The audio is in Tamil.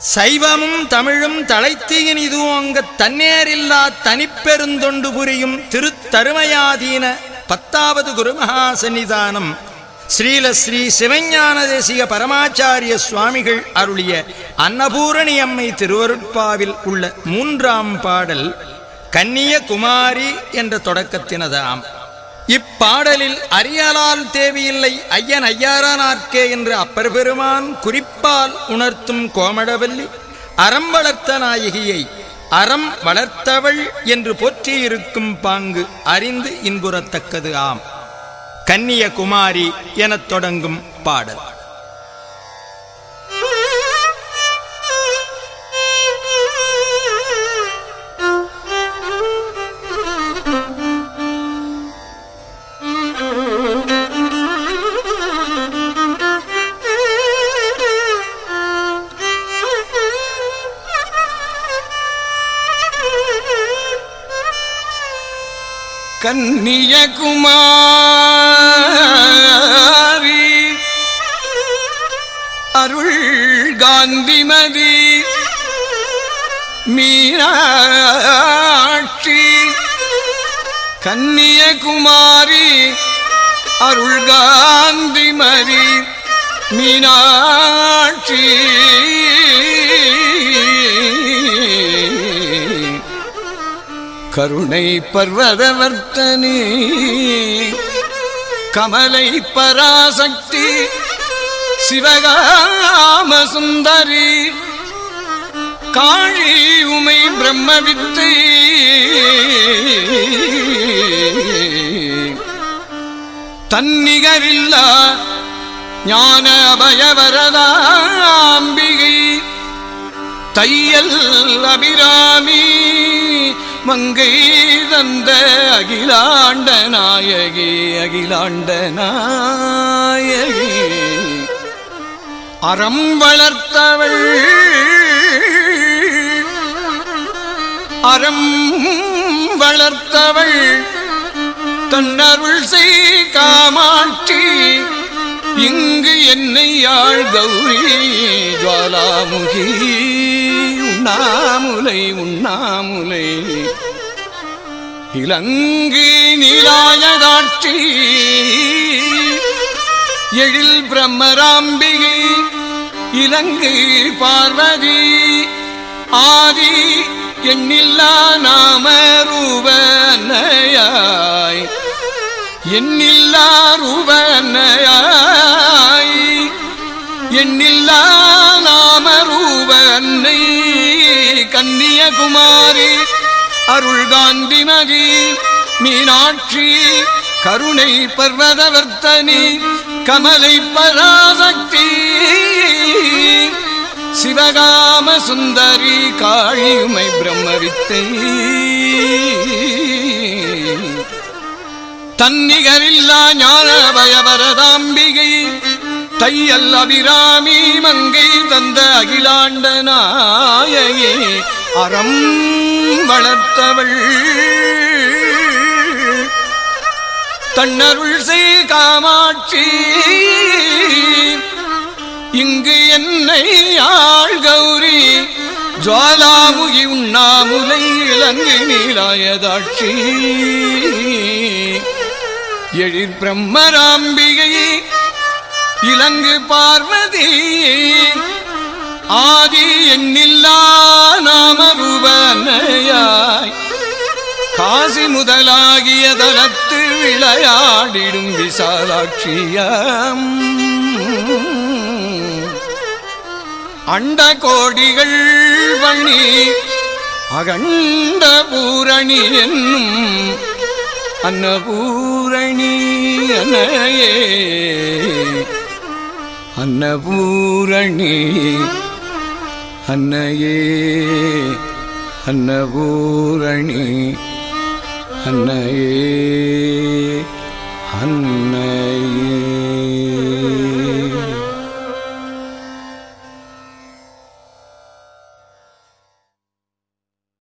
சைவமும் தமிழும் தழைத்து இனிதுவங்கத் தன்னேரில்லா தனிப்பெருந்தொண்டு புரியும் திருத்தருமயாதீன பத்தாவது குருமகா சன்னிதானம் ஸ்ரீல ஸ்ரீ சிவஞான தேசிய பரமாச்சாரிய சுவாமிகள் அருளிய அன்னபூரணி அம்மை திருவருட்பாவில் உள்ள மூன்றாம் பாடல் கன்னியகுமாரி என்ற தொடக்கத்தினதாம். இப்பாடலில் அரியலால் தேவையில்லை ஐயன் ஐயாரானார்க்கே என்று அப்பர் பெருமான் குறிப்பால் உணர்த்தும் கோமடவல்லி. அறம் வளர்த்த நாயகியை அறம் வளர்த்தவள் என்று போற்றியிருக்கும் பாங்கு அறிந்து இன்புறத்தக்கது ஆம். கன்னியகுமாரி எனத் தொடங்கும் பாடல். கன்னியகுமாரி. அருள் காந்திமதி மீனாட்சி. கன்னியகுமாரி. அருள் காந்திமதி மீனாட்சி. கருணை பர்வதவர்த்தனே. கமலை பராசக்தி சிவகாம சுந்தரி. காழி உமை பிரம்மவித்தை. தன்னிகரில்லா ஞான அபயவரதாம்பிகை. தையல் அபிராமி. மங்கை தந்த அகிலாண்ட நாயகி அகிலாண்ட நாயகி. அறம் வளர்த்தவள் அறம் வளர்த்தவள் தன்னருள் செய் காமாட்சி இங்கு என்னை யாழ் கௌரி ஜாலாமுகி உண்ணாமுலை உண்ணாமுலை. இலங்கு நீலாயதாட்சி எழில் பிரம்மராம்பிகை இலங்கு பார்வதி. ஆதி எண்ணில்லா நாம ரூபனையாய் எண்ணில்லா ரூபனையாய். எண்ணில்லா நாம காந்திமதி மீனாட்சி கருணை பர்வதவர்த்தனி கமலை பராசக்தி சிவகாம சுந்தரி காழியுமை பிரம்மவித்தை. தன்னிகரில்லா ஞான பயவரதாம்பிகை தையல் அபிராமி மங்கை தந்த அகிலாண்ட நாயகி அறம் வளர்த்தவள். தன்னருள் செய் காமாட்சி. இங்கு என்னை ஆள் கௌரி. ஜுவாலாமுகி உண்ணாமுலை இலங்கை நீலாயதாட்சி. எழிற் பிரம்மராம்பிகை இலங்கு பார்வதி. ஆதி எண்ணில்லா நாம ரூபனையாய் காசி முதலாகிய தலத்து விளையாடிடும் விசாலாட்சியம். அண்ட கோடிகள் வண்ணி அகண்ட பூரணி என்னும் அன்னபூரணி அன்னையே. அன்னபூரணி அன்னையே அன்னபூரணி அன்னையே அன்னையே.